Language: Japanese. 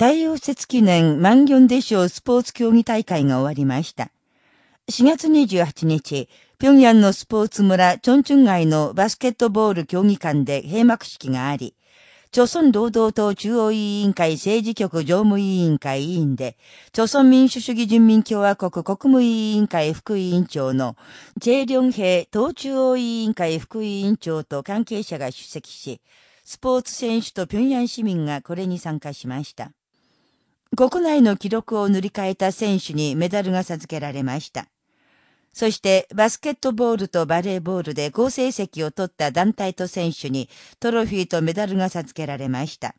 太陽節記念万元で賞スポーツ競技大会が終わりました。4月28日、平壌のスポーツ村チョンチュン街のバスケットボール競技館で閉幕式があり、朝鮮労働党中央委員会政治局常務委員会委員で、朝鮮民主主義人民共和国国務委員会副委員長の、チェ・リョンヘ党中央委員会副委員長と関係者が出席し、スポーツ選手と平壌市民がこれに参加しました。国内の記録を塗り替えた選手にメダルが授けられました。そしてバスケットボールとバレーボールで好成績を取った団体と選手にトロフィーとメダルが授けられました。